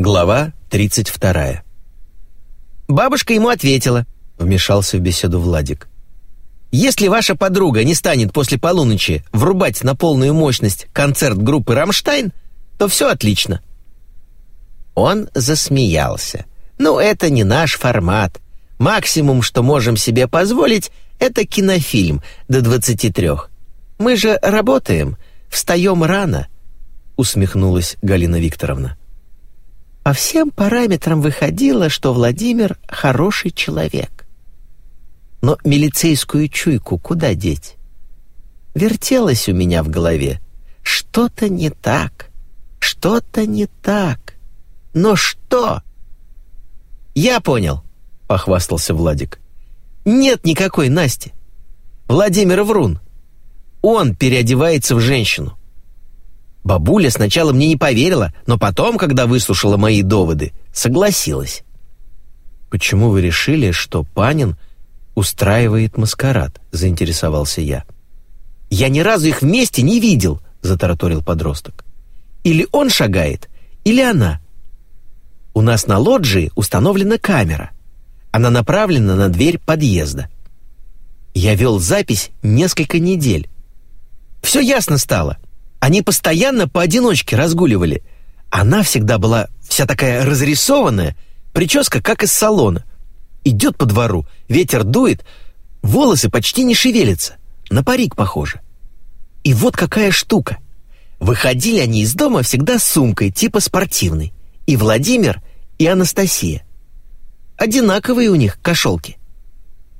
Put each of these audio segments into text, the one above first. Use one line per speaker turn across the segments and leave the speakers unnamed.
Глава 32.
Бабушка ему ответила, вмешался в беседу Владик. Если ваша подруга не станет после полуночи врубать на полную мощность концерт группы «Рамштайн», то все отлично. Он засмеялся. «Ну, это не наш формат. Максимум, что можем себе позволить, это кинофильм до 23. Мы же работаем, встаем рано», — усмехнулась Галина Викторовна. По всем параметрам выходило, что Владимир хороший человек. Но милицейскую чуйку куда деть? Вертелось у меня в голове. Что-то не так, что-то не так. Но что? Я понял, похвастался Владик. Нет никакой Насти. Владимир врун. Он переодевается в женщину. Бабуля сначала мне не поверила, но потом, когда выслушала мои доводы, согласилась.
«Почему вы решили, что Панин устраивает маскарад?» — заинтересовался я.
«Я ни разу их вместе не видел», — затараторил подросток. «Или он шагает, или она. У нас на лоджии установлена камера. Она направлена на дверь подъезда. Я вел запись несколько недель. Все ясно стало — они постоянно поодиночке разгуливали. Она всегда была вся такая разрисованная, прическа как из салона. Идет по двору, ветер дует, волосы почти не шевелятся, на парик похоже. И вот какая штука. Выходили они из дома всегда с сумкой, типа спортивной. И Владимир, и Анастасия. Одинаковые у них кошелки.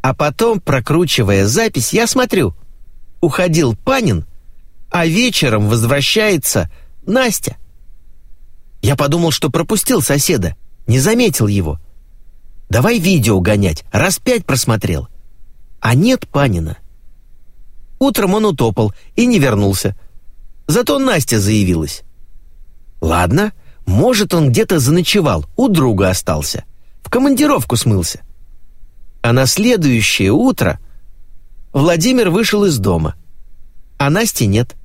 А потом, прокручивая запись, я смотрю. Уходил Панин, а вечером возвращается Настя. Я подумал, что пропустил соседа, не заметил его. Давай видео гонять, раз пять просмотрел. А нет Панина. Утром он утопал и не вернулся. Зато Настя заявилась. Ладно, может, он где-то заночевал, у друга остался. В командировку смылся. А на следующее утро Владимир вышел из дома — а Насти нет.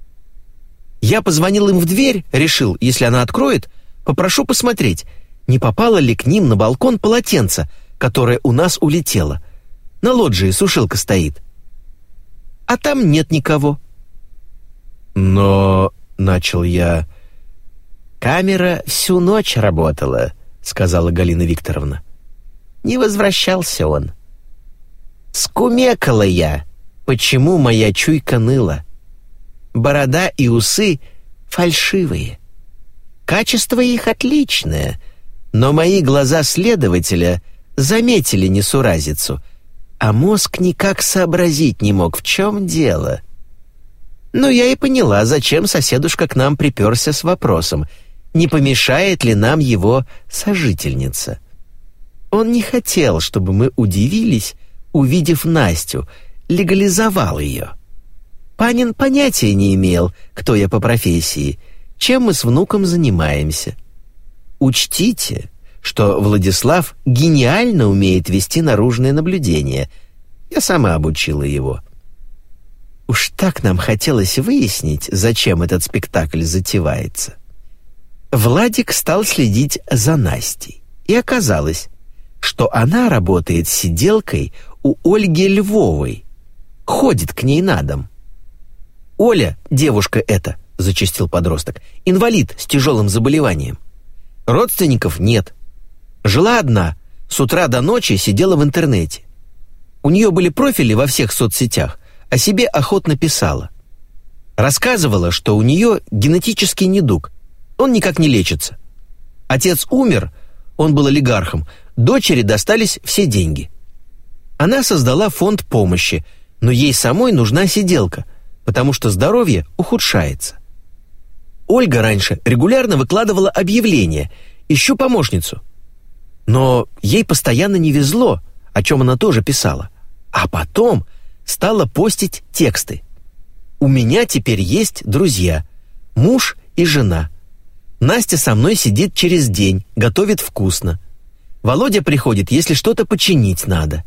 Я позвонил им в дверь, решил, если она откроет, попрошу посмотреть, не попало ли к ним на балкон полотенце, которое у нас улетело. На лоджии сушилка стоит. А там нет никого.
Но, начал я...
Камера всю ночь работала, сказала Галина Викторовна. Не возвращался он. Скумекала я, почему моя чуйка ныла борода и усы фальшивые. Качество их отличное, но мои глаза следователя заметили несуразицу, а мозг никак сообразить не мог, в чем дело. Ну, я и поняла, зачем соседушка к нам приперся с вопросом, не помешает ли нам его сожительница. Он не хотел, чтобы мы удивились, увидев Настю, легализовал ее. Панин понятия не имел, кто я по профессии, чем мы с внуком занимаемся. Учтите, что Владислав гениально умеет вести наружное наблюдение. Я сама обучила его. Уж так нам хотелось выяснить, зачем этот спектакль затевается. Владик стал следить за Настей, и оказалось, что она работает сиделкой у Ольги Львовой, ходит к ней на дом. «Оля, девушка эта», — зачастил подросток, — «инвалид с тяжелым заболеванием. Родственников нет. Жила одна, с утра до ночи сидела в интернете. У нее были профили во всех соцсетях, о себе охотно писала. Рассказывала, что у нее генетический недуг, он никак не лечится. Отец умер, он был олигархом, дочери достались все деньги. Она создала фонд помощи, но ей самой нужна сиделка, потому что здоровье ухудшается. Ольга раньше регулярно выкладывала объявления «Ищу помощницу». Но ей постоянно не везло, о чем она тоже писала. А потом стала постить тексты. «У меня теперь есть друзья, муж и жена. Настя со мной сидит через день, готовит вкусно. Володя приходит, если что-то починить надо.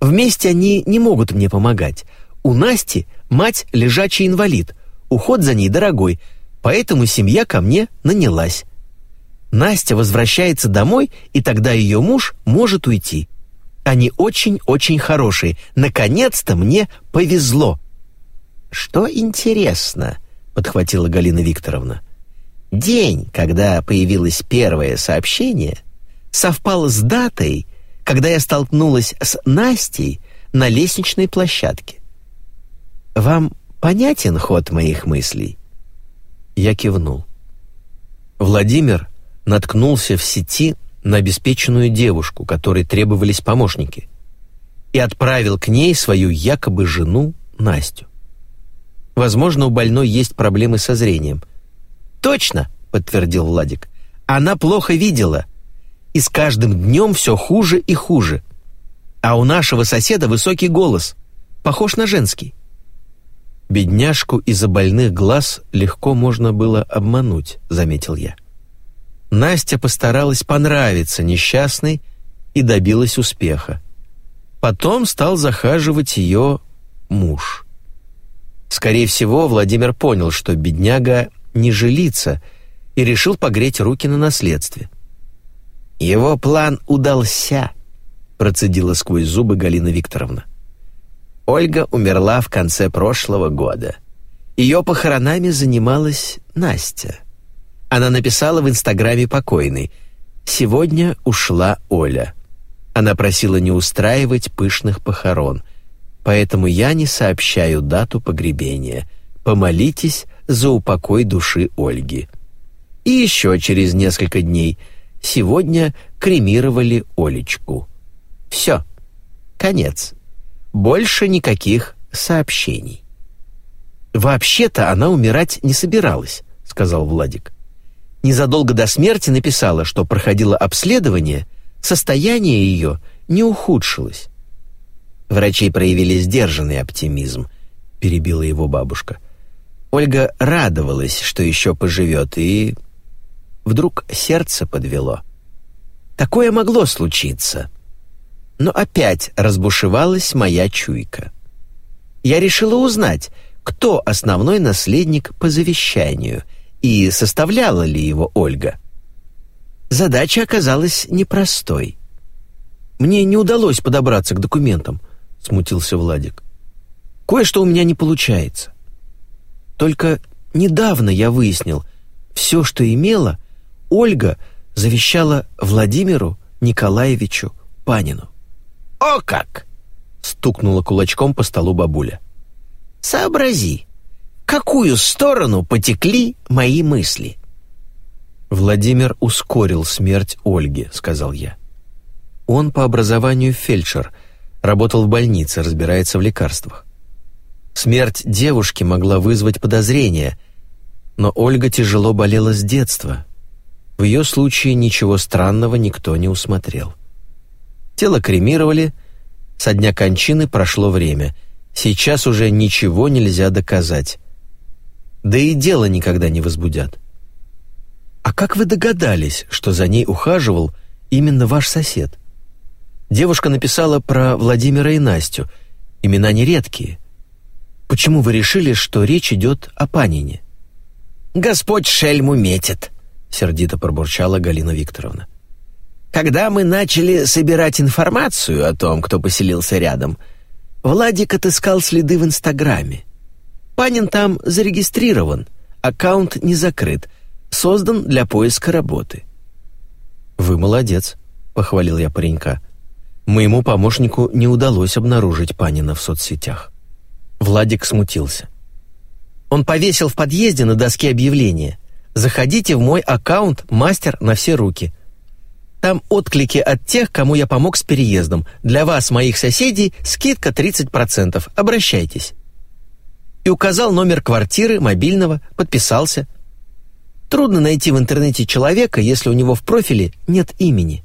Вместе они не могут мне помогать, у Насти мать лежачий инвалид, уход за ней дорогой, поэтому семья ко мне нанялась. Настя возвращается домой, и тогда ее муж может уйти. Они очень-очень хорошие. Наконец-то мне повезло. Что интересно, подхватила Галина Викторовна. День, когда появилось первое сообщение, совпал с датой, когда я столкнулась с Настей на лестничной площадке. Вам понятен ход моих мыслей? Я кивнул. Владимир наткнулся в сети на обеспеченную девушку, которой требовались помощники, и отправил к ней свою якобы жену Настю. Возможно, у больной есть проблемы со зрением. «Точно!» — подтвердил Владик. «Она плохо видела, и с каждым днем все хуже и хуже. А у нашего соседа высокий голос, похож на женский». «Бедняжку из-за больных глаз легко можно было обмануть», — заметил я. Настя постаралась понравиться несчастной и добилась успеха. Потом стал захаживать ее муж. Скорее всего, Владимир понял, что бедняга не жилится, и решил погреть руки на наследстве. «Его план удался», — процедила сквозь зубы Галина Викторовна. Ольга умерла в конце прошлого года. Ее похоронами занималась Настя. Она написала в Инстаграме покойной «Сегодня ушла Оля». Она просила не устраивать пышных похорон, поэтому я не сообщаю дату погребения. Помолитесь за упокой души Ольги. И еще через несколько дней сегодня кремировали Олечку. Все. Конец. Больше никаких сообщений. «Вообще-то она умирать не собиралась», — сказал Владик незадолго до смерти написала, что проходила обследование, состояние ее не ухудшилось. Врачи проявили сдержанный оптимизм, перебила его бабушка. Ольга радовалась, что еще поживет, и вдруг сердце подвело. Такое могло случиться. Но опять разбушевалась моя чуйка. Я решила узнать, кто основной наследник по завещанию — и составляла ли его Ольга. Задача оказалась непростой. «Мне не удалось подобраться к документам», — смутился Владик. «Кое-что у меня не получается. Только недавно я выяснил, все, что имела, Ольга завещала Владимиру Николаевичу Панину». «О как!» — стукнула кулачком по столу бабуля. «Сообрази, какую сторону потекли мои мысли? Владимир ускорил смерть Ольги, сказал я. Он по образованию фельдшер, работал в больнице, разбирается в лекарствах. Смерть девушки могла вызвать подозрения, но Ольга тяжело болела с детства. В ее случае ничего странного никто не усмотрел. Тело кремировали, со дня кончины прошло время. Сейчас уже ничего нельзя доказать да и дело никогда не возбудят. А как вы догадались, что за ней ухаживал именно ваш сосед? Девушка написала про Владимира и Настю. Имена нередкие. Почему вы решили, что речь идет о Панине? Господь шельму метит, сердито пробурчала Галина Викторовна. Когда мы начали собирать информацию о том, кто поселился рядом, Владик отыскал следы в Инстаграме. Панин там зарегистрирован, аккаунт не закрыт, создан для поиска работы. Вы молодец, похвалил я паренька. Моему помощнику не удалось обнаружить Панина в соцсетях. Владик смутился. Он повесил в подъезде на доске объявления: "Заходите в мой аккаунт Мастер на все руки". Там отклики от тех, кому я помог с переездом. Для вас, моих соседей, скидка 30%. Обращайтесь и указал номер квартиры, мобильного, подписался. Трудно найти в интернете человека, если у него в профиле нет имени.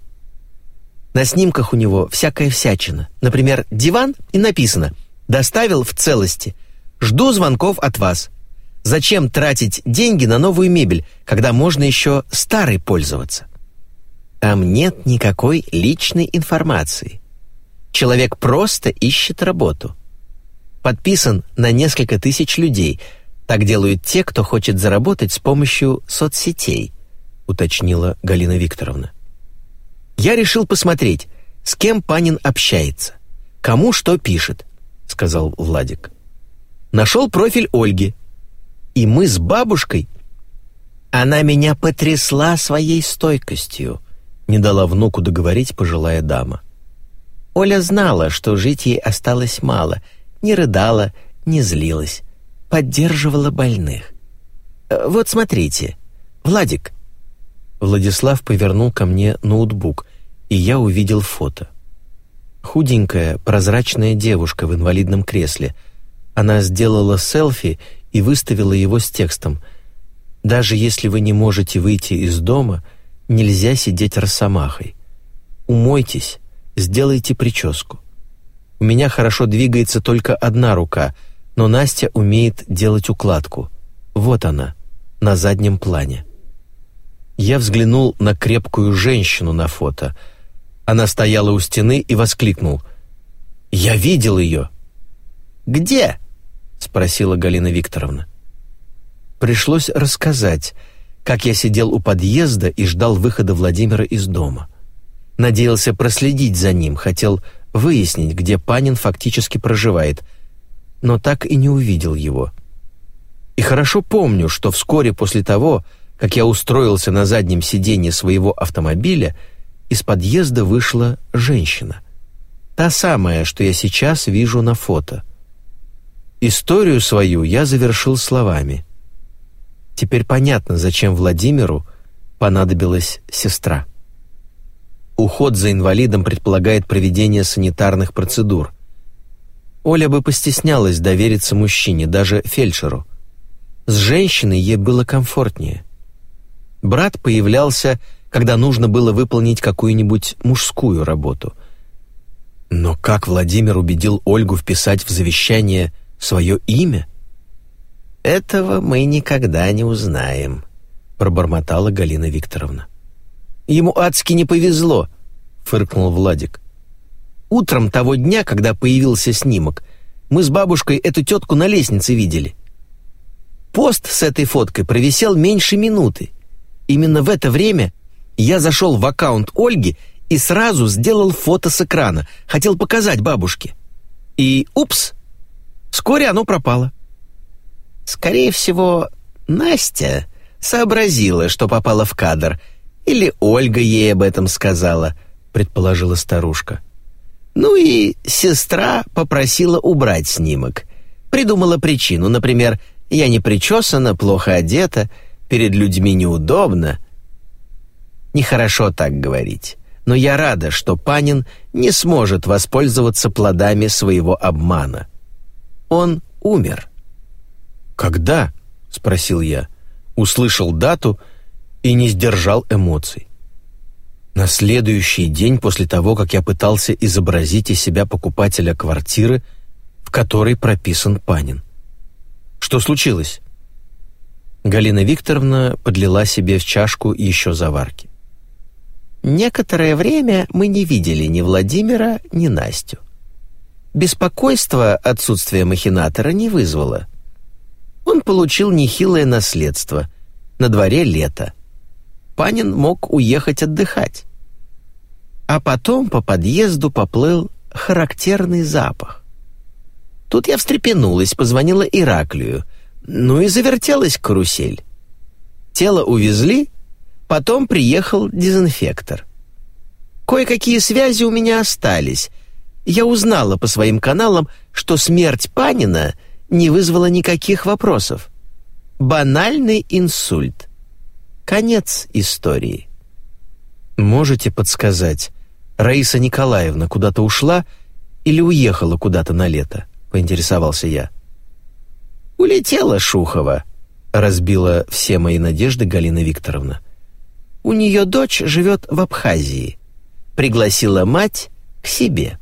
На снимках у него всякая всячина. Например, диван и написано «Доставил в целости. Жду звонков от вас». Зачем тратить деньги на новую мебель, когда можно еще старой пользоваться? Там нет никакой личной информации. Человек просто ищет работу подписан на несколько тысяч людей. Так делают те, кто хочет заработать с помощью соцсетей.
уточнила Галина Викторовна. «Я решил посмотреть, с кем Панин общается, кому что пишет», — сказал Владик. «Нашел профиль Ольги, и мы с бабушкой...» «Она меня потрясла своей стойкостью», — не дала внуку договорить пожилая дама. Оля знала, что жить ей осталось мало, не рыдала, не злилась, поддерживала больных. Э, «Вот смотрите, Владик». Владислав повернул ко мне ноутбук, и я увидел фото. Худенькая, прозрачная девушка в инвалидном кресле. Она сделала селфи и выставила его с текстом «Даже если вы не можете выйти из дома, нельзя сидеть росомахой. Умойтесь, сделайте прическу. У меня хорошо двигается только одна рука, но Настя умеет делать укладку. Вот она, на заднем плане. Я взглянул на крепкую женщину на фото. Она стояла у стены и воскликнул. «Я видел ее!» «Где?» — спросила Галина Викторовна. Пришлось рассказать, как я сидел у подъезда и ждал выхода Владимира из дома. Надеялся проследить за ним, хотел выяснить, где Панин фактически проживает, но так и не увидел его. И хорошо помню, что вскоре после того, как я устроился на заднем сиденье своего автомобиля, из подъезда вышла женщина. Та самая, что я сейчас вижу на фото. Историю свою я завершил словами. Теперь понятно, зачем Владимиру понадобилась сестра. Уход за инвалидом предполагает проведение санитарных процедур. Оля бы постеснялась довериться мужчине, даже фельдшеру. С женщиной ей было комфортнее. Брат появлялся, когда нужно было выполнить какую-нибудь мужскую работу. Но как Владимир убедил Ольгу вписать в завещание свое имя? «Этого мы никогда не узнаем», — пробормотала Галина Викторовна. Ему адски не повезло», — фыркнул Владик. «Утром того дня, когда появился снимок, мы с бабушкой эту тетку на лестнице видели. Пост с этой фоткой провисел меньше минуты. Именно в это время я зашел в аккаунт Ольги и сразу сделал фото с экрана, хотел показать бабушке. И упс, вскоре оно пропало. Скорее всего, Настя сообразила, что попала в кадр — или Ольга ей об этом сказала, предположила старушка. Ну и сестра попросила убрать снимок. Придумала причину, например, я не причесана, плохо одета, перед людьми неудобно. Нехорошо так говорить, но я рада, что Панин не сможет воспользоваться плодами своего обмана. Он умер. «Когда?» — спросил я. Услышал дату — и не сдержал эмоций. На следующий день после того, как я пытался изобразить из себя покупателя квартиры, в которой прописан Панин. Что случилось? Галина Викторовна подлила себе в чашку еще заварки. Некоторое время мы не видели ни Владимира, ни Настю. Беспокойство отсутствие махинатора не вызвало. Он получил нехилое наследство. На дворе лето. Панин мог уехать отдыхать. А потом по подъезду поплыл характерный запах. Тут я встрепенулась, позвонила Ираклию. Ну и завертелась карусель. Тело увезли, потом приехал дезинфектор. Кое-какие связи у меня остались. Я узнала по своим каналам, что смерть Панина не вызвала никаких вопросов. Банальный инсульт. Конец истории. Можете подсказать, Раиса Николаевна куда-то ушла или уехала куда-то на лето? Поинтересовался я. Улетела Шухова, разбила все мои надежды Галина Викторовна. У нее дочь живет в Абхазии. Пригласила мать к себе.